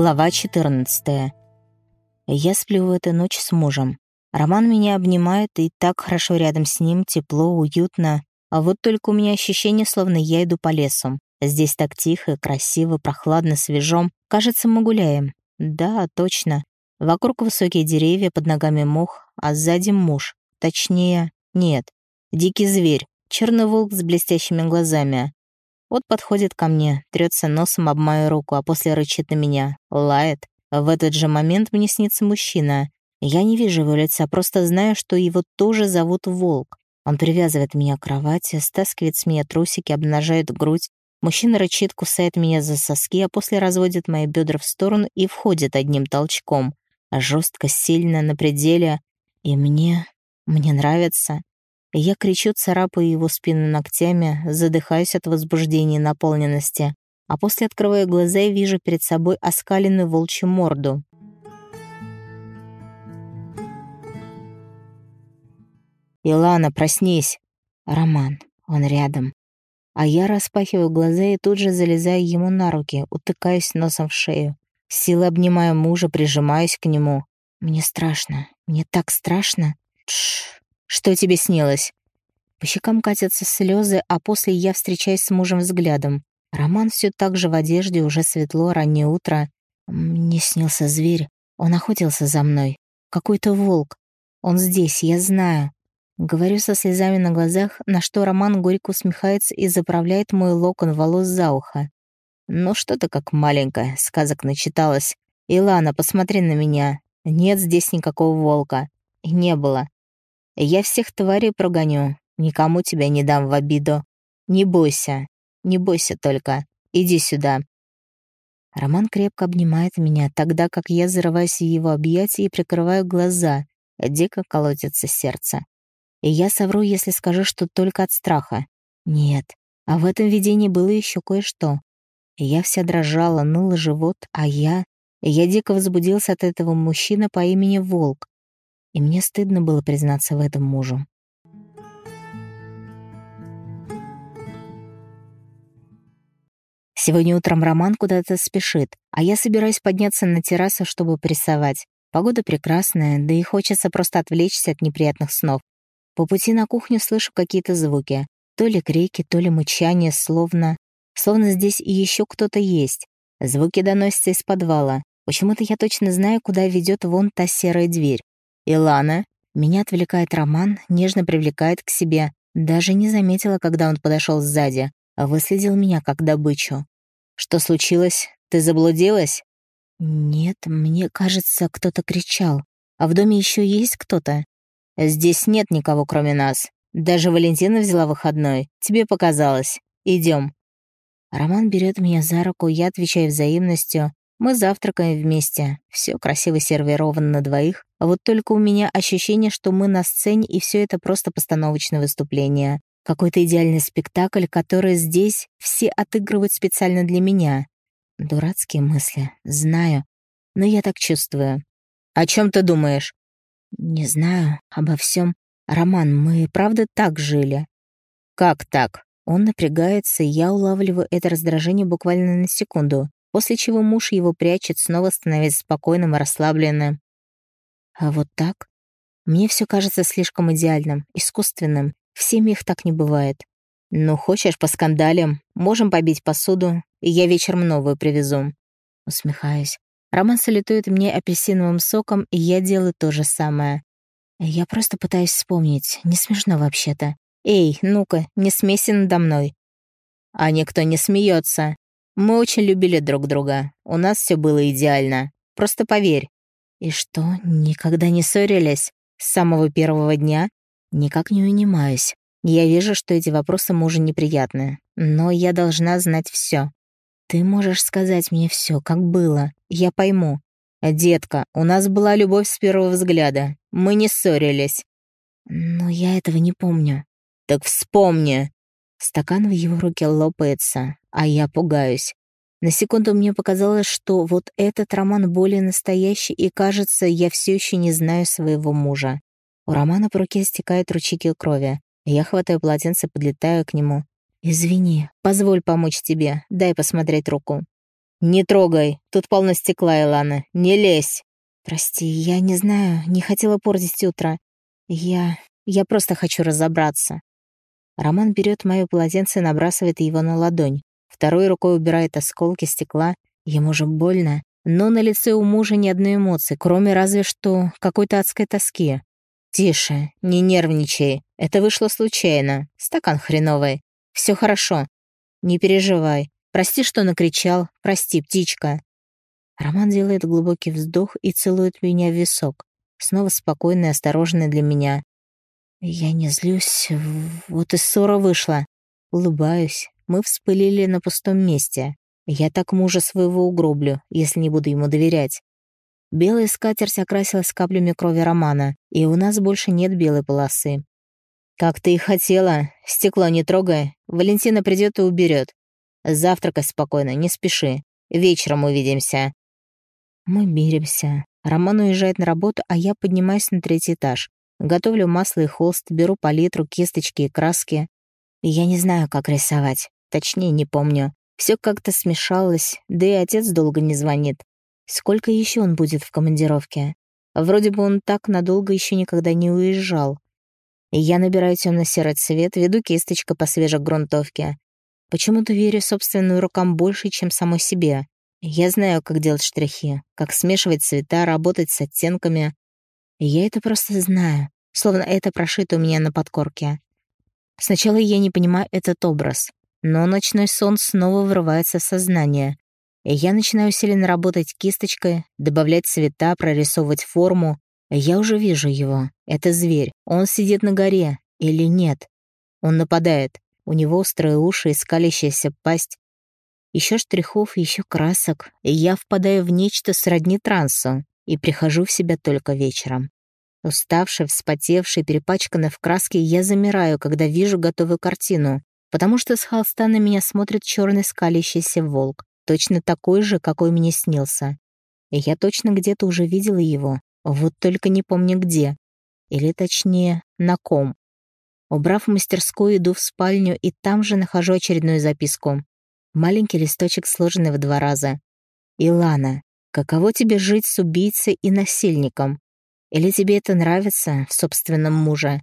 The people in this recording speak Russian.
Глава 14. Я сплю в эту ночь с мужем. Роман меня обнимает, и так хорошо рядом с ним, тепло, уютно. А вот только у меня ощущение, словно я иду по лесу. Здесь так тихо, красиво, прохладно, свежо. Кажется, мы гуляем. Да, точно. Вокруг высокие деревья, под ногами мох, а сзади муж. Точнее, нет. Дикий зверь, черный волк с блестящими глазами. Вот подходит ко мне, трется носом об мою руку, а после рычит на меня, лает. В этот же момент мне снится мужчина. Я не вижу его лица, просто знаю, что его тоже зовут Волк. Он привязывает меня к кровати, стаскивает с меня трусики, обнажает грудь. Мужчина рычит, кусает меня за соски, а после разводит мои бедра в сторону и входит одним толчком. Жестко, сильно, на пределе. И мне... мне нравится. Я кричу, царапаю его спину ногтями, задыхаюсь от возбуждения и наполненности, а после открываю глаза и вижу перед собой оскаленную волчью морду. «Илана, проснись!» Роман, он рядом. А я распахиваю глаза и тут же залезаю ему на руки, утыкаюсь носом в шею. Силой обнимаю мужа, прижимаюсь к нему. Мне страшно, мне так страшно. Тш, что тебе снилось?» По щекам катятся слезы, а после я встречаюсь с мужем взглядом. Роман все так же в одежде, уже светло, раннее утро. Мне снился зверь. Он охотился за мной. Какой-то волк. Он здесь, я знаю. Говорю со слезами на глазах, на что Роман горько усмехается и заправляет мой локон волос за ухо. «Ну что ты как маленькая, сказок начиталась. Илана, посмотри на меня. Нет здесь никакого волка. Не было. Я всех тварей прогоню, никому тебя не дам в обиду. Не бойся, не бойся только. Иди сюда». Роман крепко обнимает меня, тогда как я зарываюсь в его объятия и прикрываю глаза. Дико колотится сердце. И я совру, если скажу, что только от страха. Нет, а в этом видении было еще кое-что. Я вся дрожала, нула живот, а я... Я дико возбудился от этого мужчины по имени Волк и мне стыдно было признаться в этом мужу. Сегодня утром Роман куда-то спешит, а я собираюсь подняться на террасу, чтобы прессовать. Погода прекрасная, да и хочется просто отвлечься от неприятных снов. По пути на кухню слышу какие-то звуки. То ли крики, то ли мычание, словно... Словно здесь и еще кто-то есть. Звуки доносятся из подвала. Почему-то я точно знаю, куда ведет вон та серая дверь. «Илана?» Меня отвлекает Роман, нежно привлекает к себе. Даже не заметила, когда он подошел сзади, а выследил меня как добычу. «Что случилось? Ты заблудилась?» «Нет, мне кажется, кто-то кричал. А в доме еще есть кто-то?» «Здесь нет никого, кроме нас. Даже Валентина взяла выходной. Тебе показалось. Идем. Роман берет меня за руку, я отвечаю взаимностью, мы завтракаем вместе. Все красиво сервировано на двоих. А вот только у меня ощущение, что мы на сцене, и все это просто постановочное выступление. Какой-то идеальный спектакль, который здесь все отыгрывают специально для меня. Дурацкие мысли, знаю. Но я так чувствую. О чем ты думаешь? Не знаю, обо всем. Роман, мы правда так жили? Как так? Он напрягается, и я улавливаю это раздражение буквально на секунду после чего муж его прячет, снова становясь спокойным и расслабленным. А вот так? Мне все кажется слишком идеальным, искусственным. В семьях так не бывает. Ну, хочешь, по скандалям, можем побить посуду, и я вечером новую привезу. Усмехаюсь. Роман салютует мне апельсиновым соком, и я делаю то же самое. Я просто пытаюсь вспомнить. Не смешно вообще-то. Эй, ну-ка, не смейся надо мной. А никто не смеется. Мы очень любили друг друга. У нас все было идеально. Просто поверь. И что, никогда не ссорились? С самого первого дня? Никак не унимаюсь. Я вижу, что эти вопросы мужу неприятны. Но я должна знать все. Ты можешь сказать мне все, как было. Я пойму. «Детка, у нас была любовь с первого взгляда. Мы не ссорились». «Но я этого не помню». «Так вспомни!» Стакан в его руке лопается, а я пугаюсь. На секунду мне показалось, что вот этот роман более настоящий, и, кажется, я все еще не знаю своего мужа. У Романа по руке стекают ручейки крови. Я хватаю полотенце, подлетаю к нему. «Извини, позволь помочь тебе, дай посмотреть руку». «Не трогай, тут полно стекла, Илана, не лезь!» «Прости, я не знаю, не хотела портить утро. Я... я просто хочу разобраться». Роман берет мое полотенце и набрасывает его на ладонь. Второй рукой убирает осколки стекла. Ему же больно. Но на лице у мужа ни одной эмоции, кроме разве что какой-то адской тоски. «Тише, не нервничай. Это вышло случайно. Стакан хреновый. Все хорошо. Не переживай. Прости, что накричал. Прости, птичка». Роман делает глубокий вздох и целует меня в висок. Снова спокойный и осторожный для меня. Я не злюсь, вот и ссора вышла. Улыбаюсь. Мы вспылили на пустом месте. Я так мужа своего угроблю, если не буду ему доверять. Белая скатерть окрасилась каплями крови Романа, и у нас больше нет белой полосы. «Как ты и хотела. Стекло не трогай. Валентина придет и уберет. Завтракай спокойно, не спеши. Вечером увидимся». Мы миримся. Роман уезжает на работу, а я поднимаюсь на третий этаж. Готовлю масло и холст, беру палитру, кисточки и краски. Я не знаю, как рисовать. Точнее, не помню. Все как-то смешалось, да и отец долго не звонит. Сколько еще он будет в командировке? Вроде бы он так надолго еще никогда не уезжал. Я набираю темно-серый цвет, веду кисточкой по свежей грунтовке. Почему-то верю собственным рукам больше, чем самой себе. Я знаю, как делать штрихи, как смешивать цвета, работать с оттенками. я это просто знаю, словно это прошито у меня на подкорке. Сначала я не понимаю этот образ, но ночной сон снова врывается в сознание, и я начинаю усиленно работать кисточкой, добавлять цвета, прорисовывать форму. Я уже вижу его. Это зверь. Он сидит на горе. Или нет? Он нападает. У него острые уши и скалящаяся пасть. Еще штрихов, еще красок. И я впадаю в нечто сродни трансу и прихожу в себя только вечером. Уставший, вспотевший, перепачканный в краске, я замираю, когда вижу готовую картину, потому что с холста на меня смотрит черный скалящийся волк точно такой же, какой мне снился. И я точно где-то уже видела его, вот только не помню где. Или точнее, на ком. Убрав мастерскую, иду в спальню и там же нахожу очередную записку. Маленький листочек, сложенный в два раза. «Илана, каково тебе жить с убийцей и насильником? Или тебе это нравится в собственном муже?